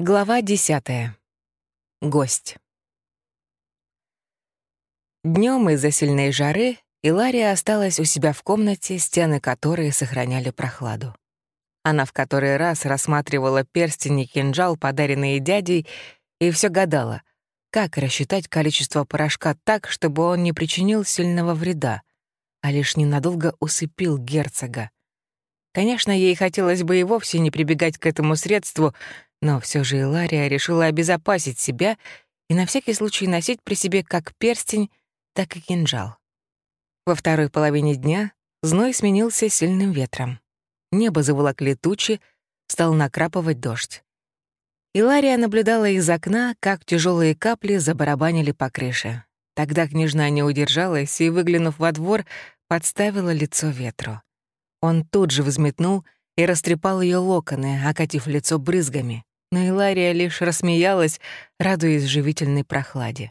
Глава десятая. Гость. Днем из-за сильной жары Илария осталась у себя в комнате, стены которой сохраняли прохладу. Она в который раз рассматривала перстень и кинжал, подаренные дядей, и все гадала, как рассчитать количество порошка так, чтобы он не причинил сильного вреда, а лишь ненадолго усыпил герцога. Конечно, ей хотелось бы и вовсе не прибегать к этому средству, но все же Илария решила обезопасить себя и на всякий случай носить при себе как перстень, так и кинжал. Во второй половине дня зной сменился сильным ветром. Небо заволокли тучи, стал накрапывать дождь. Илария наблюдала из окна, как тяжелые капли забарабанили по крыше. Тогда княжна не удержалась и, выглянув во двор, подставила лицо ветру. Он тут же взметнул и растрепал ее локоны, окатив лицо брызгами но Илария лишь рассмеялась, радуясь живительной прохладе.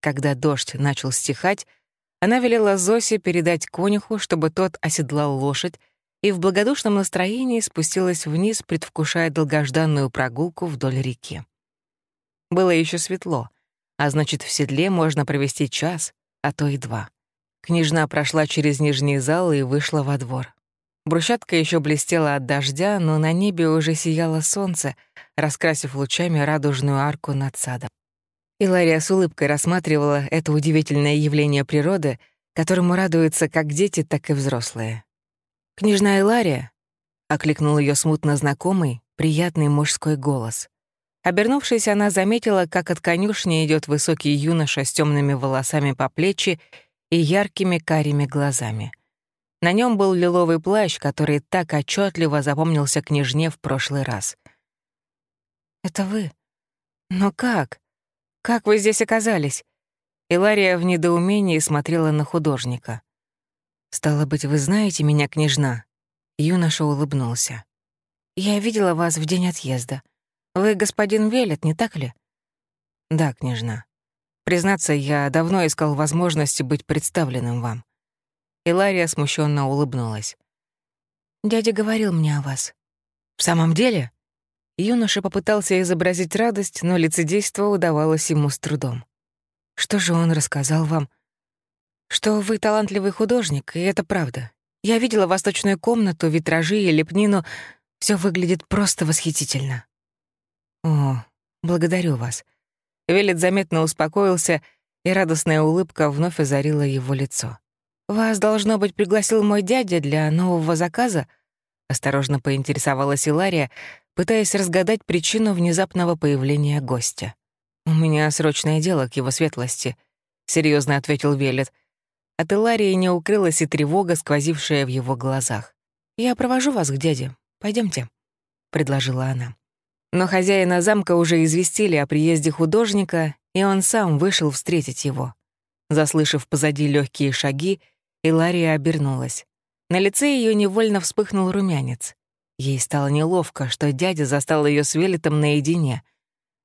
Когда дождь начал стихать, она велела Зосе передать конюху, чтобы тот оседлал лошадь, и в благодушном настроении спустилась вниз, предвкушая долгожданную прогулку вдоль реки. Было еще светло, а значит, в седле можно провести час, а то и два. Княжна прошла через нижний зал и вышла во двор. Брусчатка еще блестела от дождя, но на небе уже сияло солнце, раскрасив лучами радужную арку над садом. Илария с улыбкой рассматривала это удивительное явление природы, которому радуются как дети, так и взрослые. «Княжна Илария?» — окликнул ее смутно знакомый, приятный мужской голос. Обернувшись, она заметила, как от конюшни идет высокий юноша с темными волосами по плечи и яркими карими глазами — на нем был лиловый плащ, который так отчетливо запомнился княжне в прошлый раз. «Это вы? Но как? Как вы здесь оказались?» Илария в недоумении смотрела на художника. «Стало быть, вы знаете меня, княжна?» Юноша улыбнулся. «Я видела вас в день отъезда. Вы господин Велет, не так ли?» «Да, княжна. Признаться, я давно искал возможности быть представленным вам. Илария смущенно улыбнулась. «Дядя говорил мне о вас». «В самом деле?» Юноша попытался изобразить радость, но лицедейство удавалось ему с трудом. «Что же он рассказал вам?» «Что вы талантливый художник, и это правда. Я видела восточную комнату, витражи и лепнину. Все выглядит просто восхитительно». «О, благодарю вас». Велет заметно успокоился, и радостная улыбка вновь озарила его лицо. «Вас, должно быть, пригласил мой дядя для нового заказа?» — осторожно поинтересовалась Илария, пытаясь разгадать причину внезапного появления гостя. «У меня срочное дело к его светлости», — серьезно ответил Велет. От Иларии не укрылась и тревога, сквозившая в его глазах. «Я провожу вас к дяде. Пойдемте, предложила она. Но хозяина замка уже известили о приезде художника, и он сам вышел встретить его. Заслышав позади легкие шаги, Илария обернулась. На лице ее невольно вспыхнул румянец. Ей стало неловко, что дядя застал ее с Велитом наедине.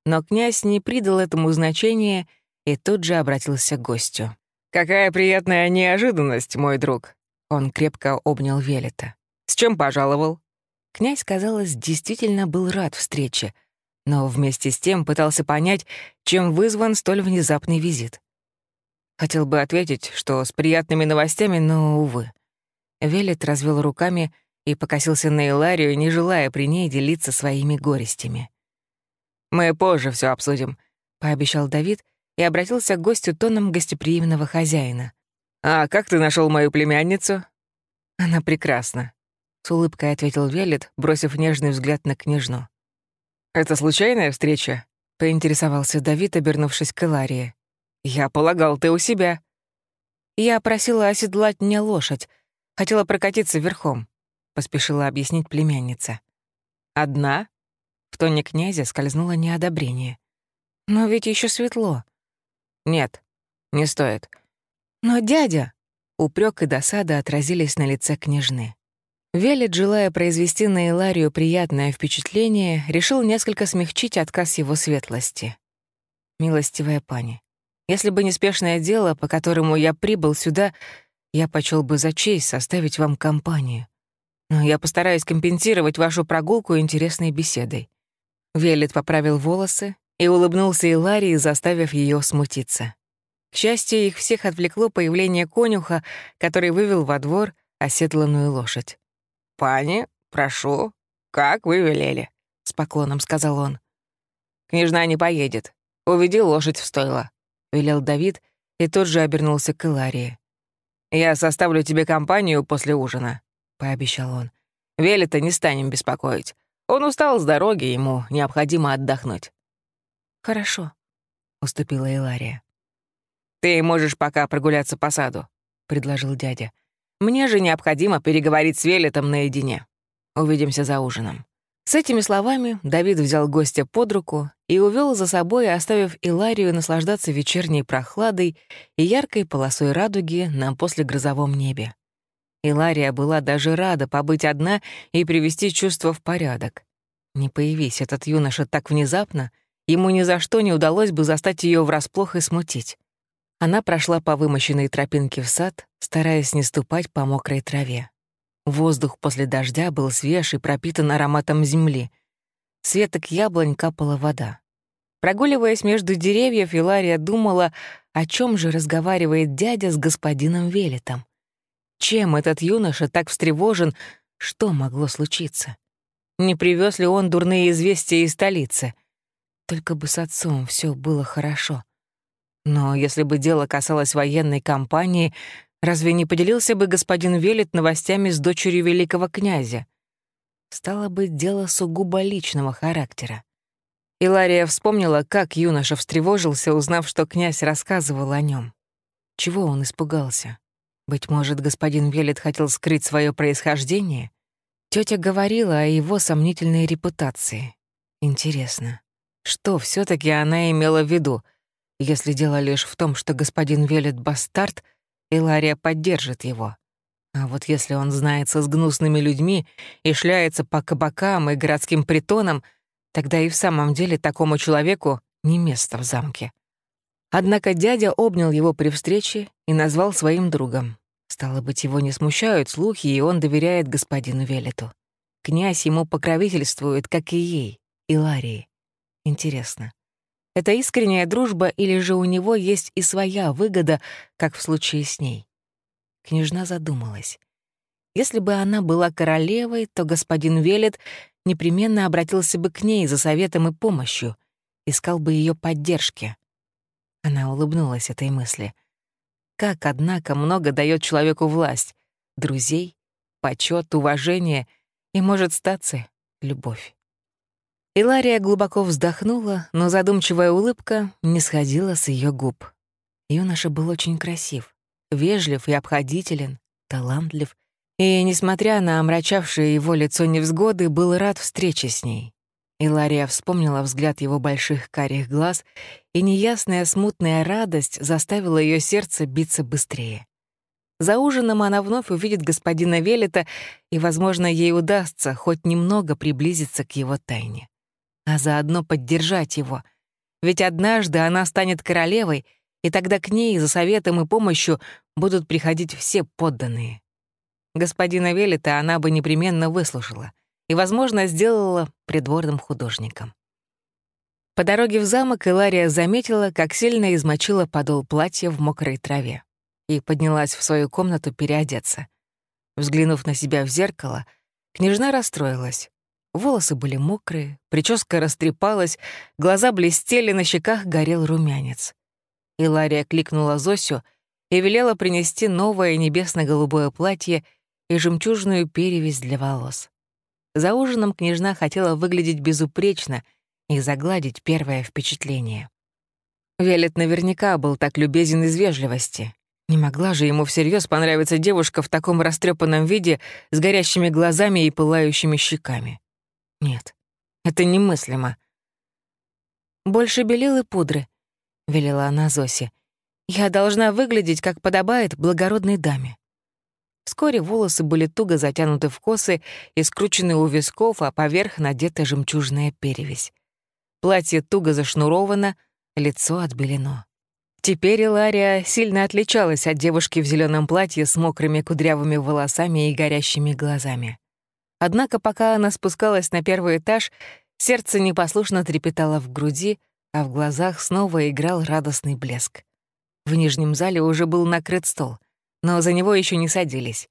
Но князь не придал этому значения и тут же обратился к гостю. «Какая приятная неожиданность, мой друг!» Он крепко обнял Велита. «С чем пожаловал?» Князь, казалось, действительно был рад встрече, но вместе с тем пытался понять, чем вызван столь внезапный визит. Хотел бы ответить, что с приятными новостями, но, увы. Велет развел руками и покосился на Иларию, не желая при ней делиться своими горестями. «Мы позже все обсудим», — пообещал Давид и обратился к гостю тоном гостеприимного хозяина. «А как ты нашел мою племянницу?» «Она прекрасна», — с улыбкой ответил Велет, бросив нежный взгляд на княжну. «Это случайная встреча?» — поинтересовался Давид, обернувшись к Иларии. «Я полагал, ты у себя». «Я просила оседлать мне лошадь. Хотела прокатиться верхом», — поспешила объяснить племянница. «Одна?» В тоне князя скользнуло неодобрение. «Но ведь еще светло». «Нет, не стоит». «Но дядя...» Упрек и досада отразились на лице княжны. Велит, желая произвести на Иларию приятное впечатление, решил несколько смягчить отказ его светлости. «Милостивая пани, если бы неспешное дело, по которому я прибыл сюда, я почел бы за честь составить вам компанию. Но я постараюсь компенсировать вашу прогулку интересной беседой. Велет поправил волосы и улыбнулся Иларии, заставив ее смутиться. К счастью, их всех отвлекло появление конюха, который вывел во двор оседланную лошадь. «Пани, прошу, как вы велели», — с поклоном сказал он. «Княжна не поедет. Уведи лошадь в стойло», — велел Давид и тут же обернулся к Иларии. «Я составлю тебе компанию после ужина», — пообещал он. «Велета не станем беспокоить. Он устал с дороги, ему необходимо отдохнуть». «Хорошо», — уступила Илария. «Ты можешь пока прогуляться по саду», — предложил дядя. «Мне же необходимо переговорить с Велетом наедине. Увидимся за ужином». С этими словами Давид взял гостя под руку и увел за собой, оставив Иларию наслаждаться вечерней прохладой и яркой полосой радуги на послегрозовом небе. Илария была даже рада побыть одна и привести чувства в порядок. Не появись этот юноша так внезапно, ему ни за что не удалось бы застать ее врасплох и смутить. Она прошла по вымощенной тропинке в сад, стараясь не ступать по мокрой траве. Воздух после дождя был свеж и пропитан ароматом земли. С веток яблонь капала вода. Прогуливаясь между деревьев, Илария думала, о чем же разговаривает дядя с господином Велетом. Чем этот юноша так встревожен, что могло случиться? Не привез ли он дурные известия из столицы? Только бы с отцом все было хорошо. Но если бы дело касалось военной кампании, Разве не поделился бы господин Велет новостями с дочерью великого князя? Стало быть, дело сугубо личного характера. Илария вспомнила, как юноша встревожился, узнав, что князь рассказывал о нем. Чего он испугался? Быть может, господин Велет хотел скрыть свое происхождение? Тетя говорила о его сомнительной репутации. Интересно, что все таки она имела в виду, если дело лишь в том, что господин Велет — бастард — Илария поддержит его. А вот если он знается с гнусными людьми и шляется по кабакам и городским притонам, тогда и в самом деле такому человеку не место в замке. Однако дядя обнял его при встрече и назвал своим другом. Стало быть, его не смущают слухи, и он доверяет господину Велету. Князь ему покровительствует, как и ей, Иларии. Интересно, это искренняя дружба или же у него есть и своя выгода, как в случае с ней? Княжна задумалась. Если бы она была королевой, то господин Велет непременно обратился бы к ней за советом и помощью, искал бы ее поддержки. Она улыбнулась этой мысли. Как, однако, много дает человеку власть, друзей, почет, уважение и, может статься, любовь. Илария глубоко вздохнула, но задумчивая улыбка не сходила с ее губ. Юноша был очень красив, вежлив и обходителен, талантлив, и, несмотря на омрачавшее его лицо невзгоды, был рад встрече с ней. Илария вспомнила взгляд его больших карих глаз, и неясная смутная радость заставила ее сердце биться быстрее. За ужином она вновь увидит господина Велета, и, возможно, ей удастся хоть немного приблизиться к его тайне а заодно поддержать его. Ведь однажды она станет королевой, и тогда к ней за советом и помощью будут приходить все подданные. Господина Велита она бы непременно выслушала и, возможно, сделала придворным художником. По дороге в замок Илария заметила, как сильно измочила подол платья в мокрой траве и поднялась в свою комнату переодеться. Взглянув на себя в зеркало, княжна расстроилась. Волосы были мокрые, прическа растрепалась, глаза блестели, на щеках горел румянец. Илария кликнула Зосю и велела принести новое небесно-голубое платье и жемчужную перевязь для волос. За ужином княжна хотела выглядеть безупречно и загладить первое впечатление. Велет наверняка был так любезен из вежливости. Не могла же ему всерьез понравиться девушка в таком растрепанном виде с горящими глазами и пылающими щеками. Нет, это немыслимо. «Больше белил и пудры», — велела она Зосе. «Я должна выглядеть, как подобает благородной даме». Вскоре волосы были туго затянуты в косы и скручены у висков, а поверх надета жемчужная перевязь. Платье туго зашнуровано, лицо отбелено. Теперь Илария сильно отличалась от девушки в зеленом платье с мокрыми кудрявыми волосами и горящими глазами. Однако пока она спускалась на первый этаж, Сердце непослушно трепетало в груди, а в глазах снова играл радостный блеск. В нижнем зале уже был накрыт стол, но за него еще не садились.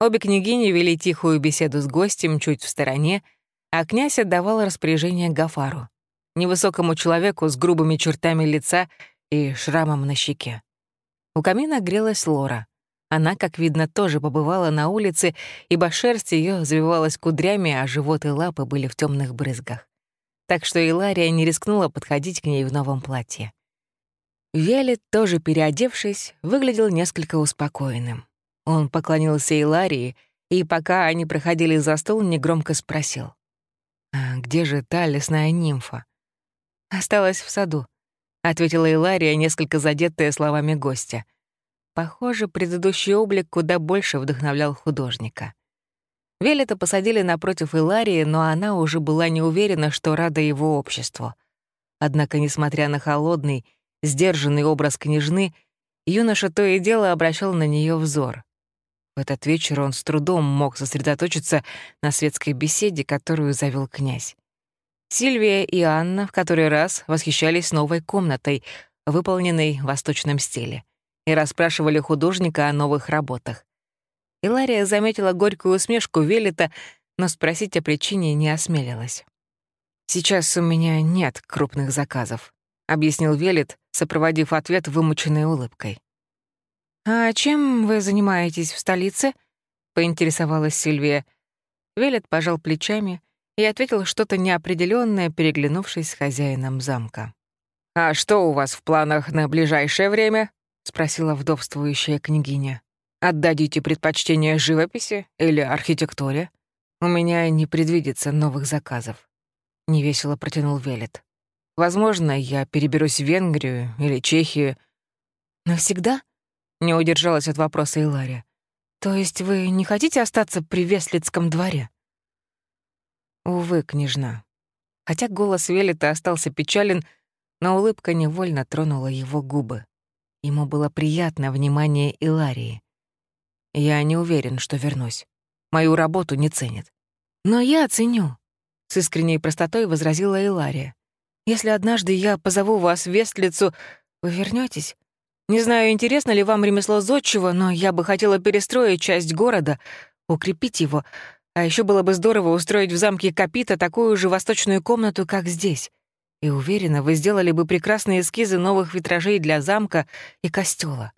Обе княгини вели тихую беседу с гостем чуть в стороне, а князь отдавал распоряжение Гафару, невысокому человеку с грубыми чертами лица и шрамом на щеке. У камина грелась Лора. Она, как видно, тоже побывала на улице, ибо шерсть ее завивалась кудрями, а живот и лапы были в темных брызгах. Так что Илария не рискнула подходить к ней в новом платье. Велит, тоже переодевшись, выглядел несколько успокоенным. Он поклонился Иларии, и пока они проходили за стол, негромко спросил. «А где же та лесная нимфа?» «Осталась в саду», — ответила Илария, несколько задетая словами гостя — Похоже, предыдущий облик куда больше вдохновлял художника. Велета посадили напротив Иларии, но она уже была не уверена, что рада его обществу. Однако, несмотря на холодный, сдержанный образ княжны, юноша то и дело обращал на нее взор. В этот вечер он с трудом мог сосредоточиться на светской беседе, которую завел князь. Сильвия и Анна в который раз восхищались новой комнатой, выполненной в восточном стиле и расспрашивали художника о новых работах. Илария заметила горькую усмешку Велита, но спросить о причине не осмелилась. «Сейчас у меня нет крупных заказов», — объяснил Велит, сопроводив ответ вымученной улыбкой. «А чем вы занимаетесь в столице?» — поинтересовалась Сильвия. Велит пожал плечами и ответил что-то неопределённое, переглянувшись с хозяином замка. «А что у вас в планах на ближайшее время?» — спросила вдовствующая княгиня. «Отдадите предпочтение живописи или архитектуре? У меня не предвидится новых заказов», — невесело протянул Велет. «Возможно, я переберусь в Венгрию или Чехию». «Навсегда?» — не удержалась от вопроса Илария. «То есть вы не хотите остаться при Веслицком дворе?» Увы, княжна. Хотя голос Велета остался печален, но улыбка невольно тронула его губы. Ему было приятно внимание Иларии. Я не уверен, что вернусь. Мою работу не ценят. Но я оценю. С искренней простотой возразила Илария. Если однажды я позову вас в Вестлицу, вы вернётесь? Не знаю, интересно ли вам ремесло зодчего, но я бы хотела перестроить часть города, укрепить его. А ещё было бы здорово устроить в замке Капита такую же восточную комнату, как здесь. И уверена, вы сделали бы прекрасные эскизы новых витражей для замка и костела.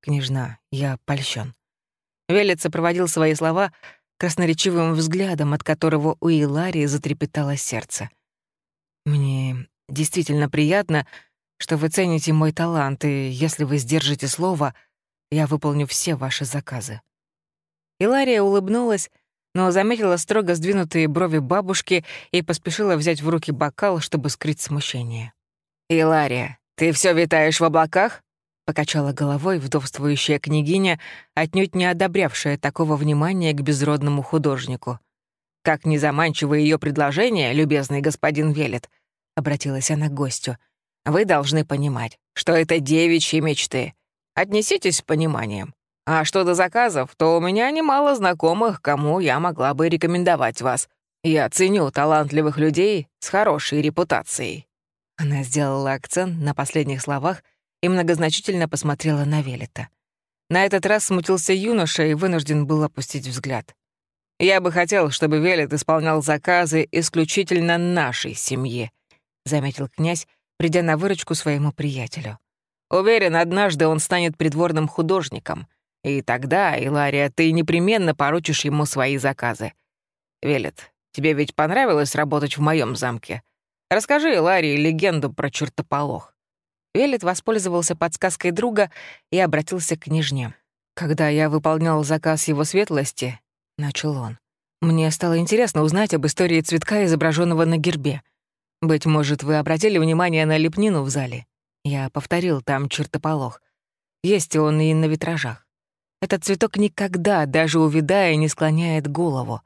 Княжна, я польщен. Велец проводил свои слова красноречивым взглядом, от которого у Иларии затрепетало сердце. Мне действительно приятно, что вы цените мой талант, и если вы сдержите слово, я выполню все ваши заказы. Илария улыбнулась, но заметила строго сдвинутые брови бабушки и поспешила взять в руки бокал, чтобы скрыть смущение. «Илария, ты все витаешь в облаках?» — покачала головой вдовствующая княгиня, отнюдь не одобрявшая такого внимания к безродному художнику. «Как незаманчиво ее предложение, любезный господин Велет», — обратилась она к гостю, — «вы должны понимать, что это девичьи мечты. Отнеситесь с пониманием. А что до заказов, то у меня немало знакомых, кому я могла бы рекомендовать вас. Я ценю талантливых людей с хорошей репутацией». Она сделала акцент на последних словах и многозначительно посмотрела на Велета. На этот раз смутился юноша и вынужден был опустить взгляд. «Я бы хотел, чтобы Велет исполнял заказы исключительно нашей семье», — заметил князь, придя на выручку своему приятелю. «Уверен, однажды он станет придворным художником. И тогда, Илария, ты непременно поручишь ему свои заказы. Велет, тебе ведь понравилось работать в моем замке? Расскажи Иларии легенду про чертополох». Велет воспользовался подсказкой друга и обратился к княжне. «Когда я выполнял заказ его светлости», — начал он, «мне стало интересно узнать об истории цветка, изображенного на гербе. Быть может, вы обратили внимание на лепнину в зале? Я повторил там чертополох. Есть он и на витражах. Этот цветок никогда, даже увядая, не склоняет голову.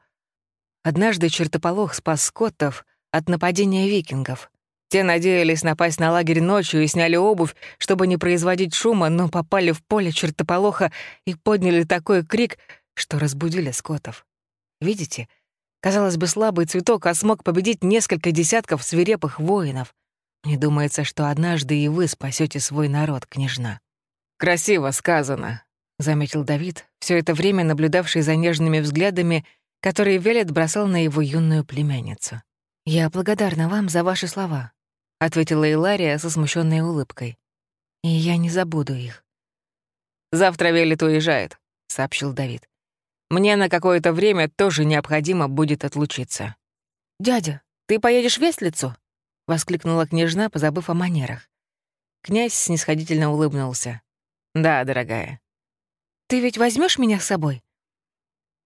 Однажды чертополох спас скоттов от нападения викингов. Те надеялись напасть на лагерь ночью и сняли обувь, чтобы не производить шума, но попали в поле чертополоха и подняли такой крик, что разбудили скотов. Видите, Казалось бы, слабый цветок, а смог победить несколько десятков свирепых воинов. Мне думается, что однажды и вы спасете свой народ, княжна». «Красиво сказано», — заметил Давид, все это время наблюдавший за нежными взглядами, которые Велет бросал на его юную племянницу. «Я благодарна вам за ваши слова», — ответила Илария со смущенной улыбкой. «И я не забуду их». «Завтра Велет уезжает», — сообщил Давид. «Мне на какое-то время тоже необходимо будет отлучиться». «Дядя, ты поедешь в Вестлицу?» — воскликнула княжна, позабыв о манерах. Князь снисходительно улыбнулся. «Да, дорогая». «Ты ведь возьмешь меня с собой?»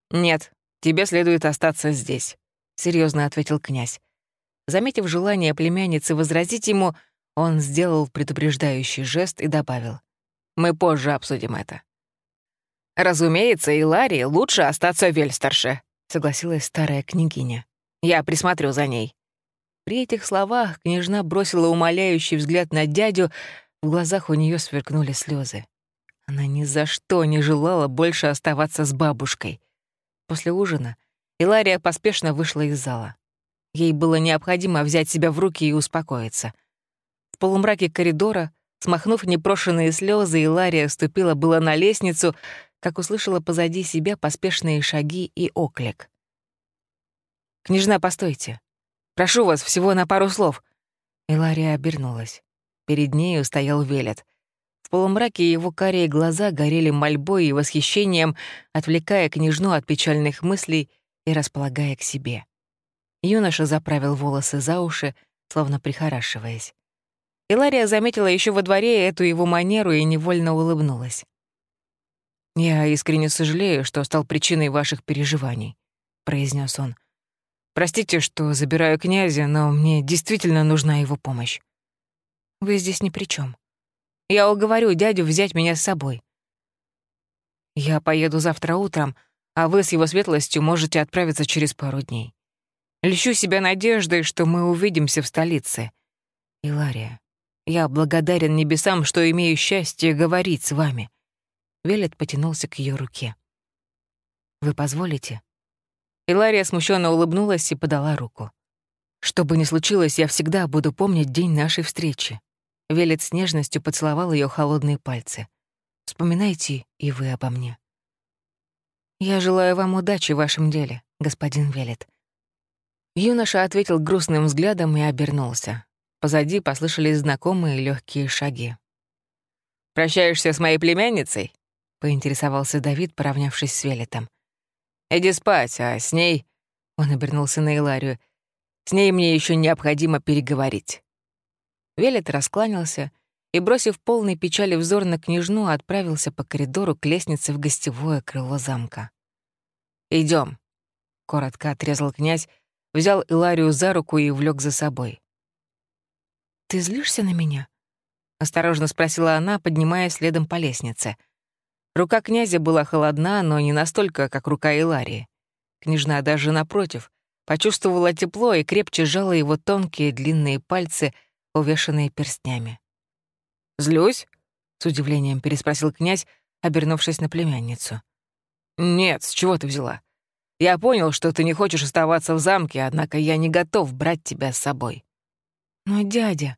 «Нет, тебе следует остаться здесь», — серьезно ответил князь. Заметив желание племянницы возразить ему, он сделал предупреждающий жест и добавил. «Мы позже обсудим это». «Разумеется, и Ларри лучше остаться в Вельстерше», — согласилась старая княгиня. «Я присмотрю за ней». При этих словах княжна бросила умоляющий взгляд на дядю, в глазах у нее сверкнули слезы. Она ни за что не желала больше оставаться с бабушкой. После ужина Илария поспешно вышла из зала. Ей было необходимо взять себя в руки и успокоиться. В полумраке коридора, смахнув непрошенные слезы, Илария ступила было на лестницу, как услышала позади себя поспешные шаги и оклик. «Княжна, постойте!» Прошу вас всего на пару слов». Илария обернулась. Перед нею стоял Велет. В полумраке его карие глаза горели мольбой и восхищением, отвлекая княжну от печальных мыслей и располагая к себе. Юноша заправил волосы за уши, словно прихорашиваясь. Илария заметила еще во дворе эту его манеру и невольно улыбнулась. «Я искренне сожалею, что стал причиной ваших переживаний», — произнес он. Простите, что забираю князя, но мне действительно нужна его помощь. Вы здесь ни при чем. Я уговорю дядю взять меня с собой. Я поеду завтра утром, а вы с его светлостью можете отправиться через пару дней. Лещу себя надеждой, что мы увидимся в столице. Илария, я благодарен небесам, что имею счастье говорить с вами. Велет потянулся к ее руке. Вы позволите? Илария смущенно улыбнулась и подала руку. «Что бы ни случилось, я всегда буду помнить день нашей встречи». Велет с нежностью поцеловал ее холодные пальцы. «Вспоминайте и вы обо мне». «Я желаю вам удачи в вашем деле, господин Велет». Юноша ответил грустным взглядом и обернулся. Позади послышались знакомые легкие шаги. «Прощаешься с моей племянницей?» — поинтересовался Давид, поравнявшись с Велетом. Иди спать, а с ней...» Он обернулся на Иларию. «С ней мне еще необходимо переговорить». Велет раскланялся и, бросив полный печали взор на княжну, отправился по коридору к лестнице в гостевое крыло замка. Идем, коротко отрезал князь, взял Иларию за руку и увлек за собой. «Ты злишься на меня?» — осторожно спросила она, поднимаясь следом по лестнице — Рука князя была холодна, но не настолько, как рука Иларии. Княжна даже напротив почувствовала тепло и крепче сжала его тонкие длинные пальцы, увешанные перстнями. «Злюсь?» — с удивлением переспросил князь, обернувшись на племянницу. «Нет, с чего ты взяла? Я понял, что ты не хочешь оставаться в замке, однако я не готов брать тебя с собой». «Но дядя...»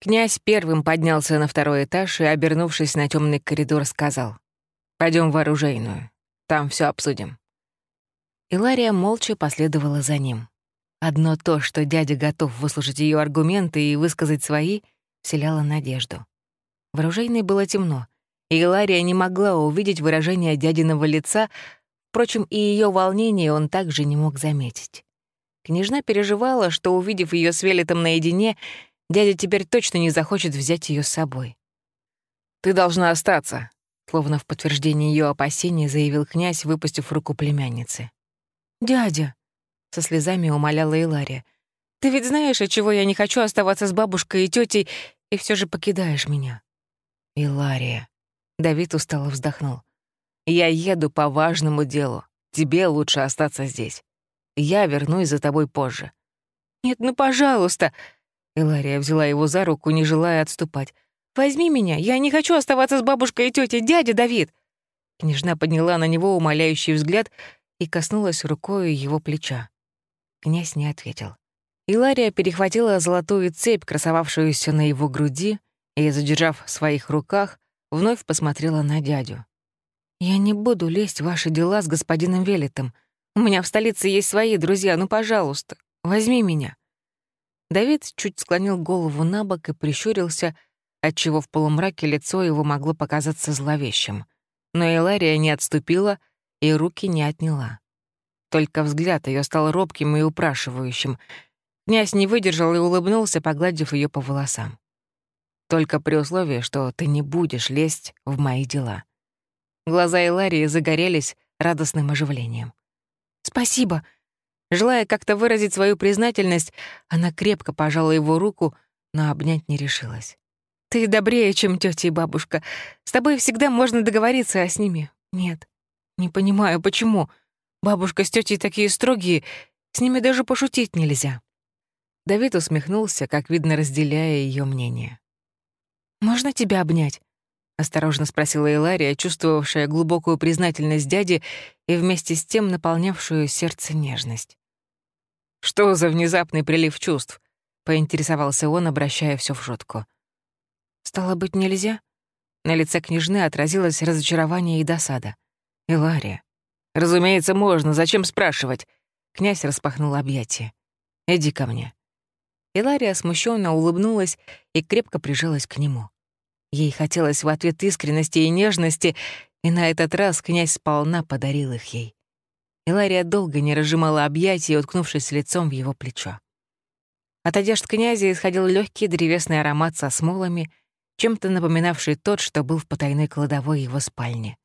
Князь первым поднялся на второй этаж и, обернувшись на темный коридор, сказал. «Пойдем в оружейную. Там все обсудим». Илария молча последовала за ним. Одно то, что дядя готов выслушать ее аргументы и высказать свои, вселяло надежду. В оружейной было темно, и Илария не могла увидеть выражение дядиного лица, впрочем, и ее волнение он также не мог заметить. Княжна переживала, что, увидев ее с Велитом наедине, Дядя теперь точно не захочет взять ее с собой. «Ты должна остаться», — словно в подтверждение ее опасений заявил князь, выпустив руку племянницы. «Дядя», — со слезами умоляла Илария, «ты ведь знаешь, от чего я не хочу оставаться с бабушкой и тетей, и все же покидаешь меня». «Илария», — Давид устало вздохнул, «я еду по важному делу. Тебе лучше остаться здесь. Я вернусь за тобой позже». «Нет, ну, пожалуйста», Илария взяла его за руку, не желая отступать. «Возьми меня, я не хочу оставаться с бабушкой и тетей, дядя Давид!» Княжна подняла на него умоляющий взгляд и коснулась рукой его плеча. Князь не ответил. Илария перехватила золотую цепь, красовавшуюся на его груди, и, задержав в своих руках, вновь посмотрела на дядю. «Я не буду лезть в ваши дела с господином Велитом. У меня в столице есть свои друзья, ну, пожалуйста, возьми меня». Давид чуть склонил голову на бок и прищурился, отчего в полумраке лицо его могло показаться зловещим. Но Илария не отступила и руки не отняла. Только взгляд ее стал робким и упрашивающим. Князь не выдержал и улыбнулся, погладив ее по волосам. «Только при условии, что ты не будешь лезть в мои дела». Глаза Иларии загорелись радостным оживлением. «Спасибо!» Желая как-то выразить свою признательность, она крепко пожала его руку, но обнять не решилась. «Ты добрее, чем тетя и бабушка. С тобой всегда можно договориться, а с ними нет. Не понимаю, почему. Бабушка с тетей такие строгие, с ними даже пошутить нельзя». Давид усмехнулся, как видно, разделяя ее мнение. «Можно тебя обнять?» — осторожно спросила Илария, чувствовавшая глубокую признательность дяди и вместе с тем наполнявшую сердце нежность. «Что за внезапный прилив чувств?» — поинтересовался он, обращая все в шутку. «Стало быть, нельзя?» На лице княжны отразилось разочарование и досада. «Илария, разумеется, можно, зачем спрашивать?» Князь распахнул объятия. «Иди ко мне». Илария смущенно улыбнулась и крепко прижалась к нему. Ей хотелось в ответ искренности и нежности, и на этот раз князь сполна подарил их ей. Илария долго не разжимала объятия, уткнувшись лицом в его плечо. От одежд князя исходил легкий древесный аромат со смолами, чем-то напоминавший тот, что был в потайной кладовой его спальни.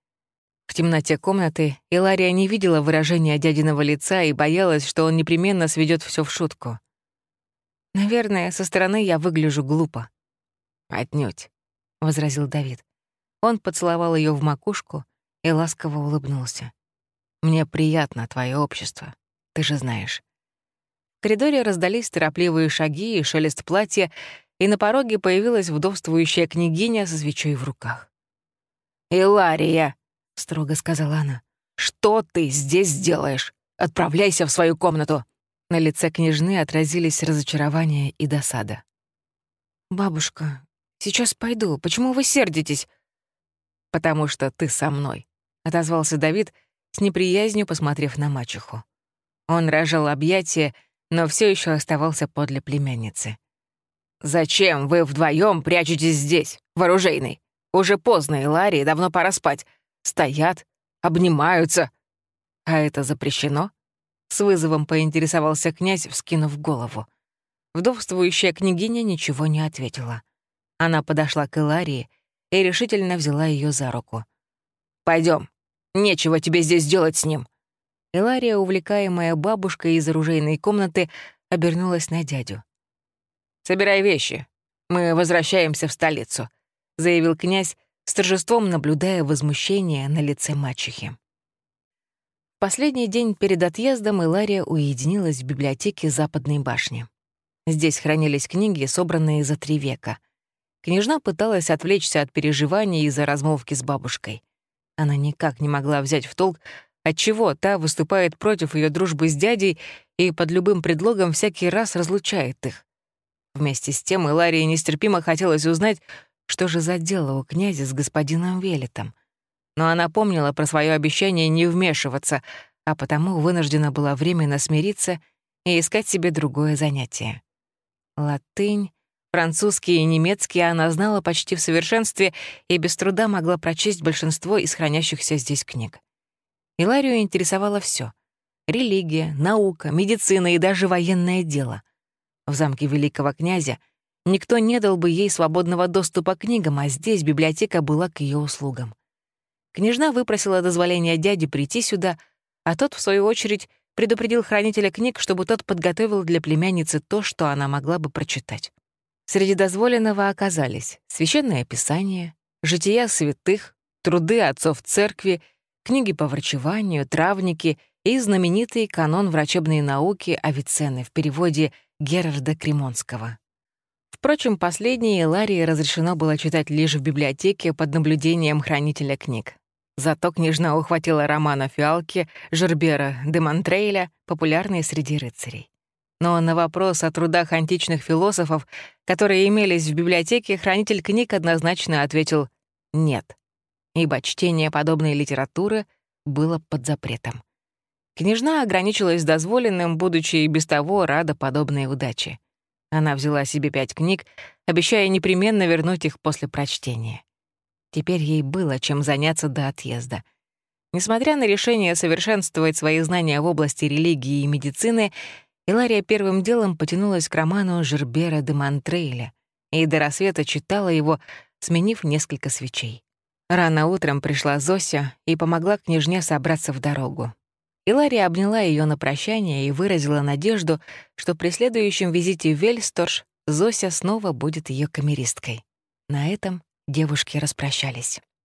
В темноте комнаты Илария не видела выражения дядиного лица и боялась, что он непременно сведет все в шутку. «Наверное, со стороны я выгляжу глупо». «Отнюдь», — возразил Давид. Он поцеловал ее в макушку и ласково улыбнулся. Мне приятно твое общество, ты же знаешь». В коридоре раздались торопливые шаги и шелест платья, и на пороге появилась вдовствующая княгиня со свечой в руках. «Илария», — строго сказала она, — «что ты здесь делаешь? Отправляйся в свою комнату». На лице княжны отразились разочарование и досада. «Бабушка, сейчас пойду. Почему вы сердитесь?» «Потому что ты со мной», — отозвался Давид, — с неприязнью посмотрев на мачеху. Он рожал объятия, но все еще оставался подле племянницы. «Зачем вы вдвоем прячетесь здесь, вооружейный? Уже поздно, и Ларри, давно пора спать. Стоят, обнимаются. А это запрещено?» С вызовом поинтересовался князь, вскинув голову. Вдовствующая княгиня ничего не ответила. Она подошла к Иларии и решительно взяла ее за руку. Пойдем, Нечего тебе здесь делать с ним». Элария, увлекаемая бабушкой из оружейной комнаты, обернулась на дядю. «Собирай вещи. Мы возвращаемся в столицу», — заявил князь, с торжеством наблюдая возмущение на лице мачехи. Последний день перед отъездом Илария уединилась в библиотеке Западной башни. Здесь хранились книги, собранные за три века. Княжна пыталась отвлечься от переживаний из-за размолвки с бабушкой. Она никак не могла взять в толк, отчего та выступает против ее дружбы с дядей и под любым предлогом всякий раз разлучает их. Вместе с тем Иларии нестерпимо хотелось узнать, что же за дело у князя с господином Велитом. Но она помнила про свое обещание не вмешиваться, а потому вынуждена была временно смириться и искать себе другое занятие. Латынь, Французский и немецкий она знала почти в совершенстве и без труда могла прочесть большинство из хранящихся здесь книг. Иларию интересовало все: религия, наука, медицина и даже военное дело. В замке великого князя никто не дал бы ей свободного доступа к книгам, а здесь библиотека была к ее услугам. Княжна выпросила дозволения дяди прийти сюда, а тот, в свою очередь, предупредил хранителя книг, чтобы тот подготовил для племянницы то, что она могла бы прочитать. Среди дозволенного оказались Священное Писание, жития святых, труды отцов церкви, книги по врачеванию, травники и знаменитый канон врачебной науки Авиценны в переводе Герарда Кремонского. Впрочем, последнее Ларии разрешено было читать лишь в библиотеке под наблюдением хранителя книг. Зато княжна ухватила романа Фиалки, Жербера де Монтрейля, популярные среди рыцарей. Но на вопрос о трудах античных философов, которые имелись в библиотеке, хранитель книг однозначно ответил «нет», ибо чтение подобной литературы было под запретом. Княжна ограничилась дозволенным, будучи и без того рада подобной удаче. Она взяла себе пять книг, обещая непременно вернуть их после прочтения. Теперь ей было чем заняться до отъезда. Несмотря на решение совершенствовать свои знания в области религии и медицины, Илария первым делом потянулась к роману Жербера де Монтрейля и до рассвета читала его, сменив несколько свечей. Рано утром пришла Зося и помогла княжне собраться в дорогу. Илария обняла ее на прощание и выразила надежду, что при следующем визите в Вельсторж Зося снова будет ее камеристкой. На этом девушки распрощались.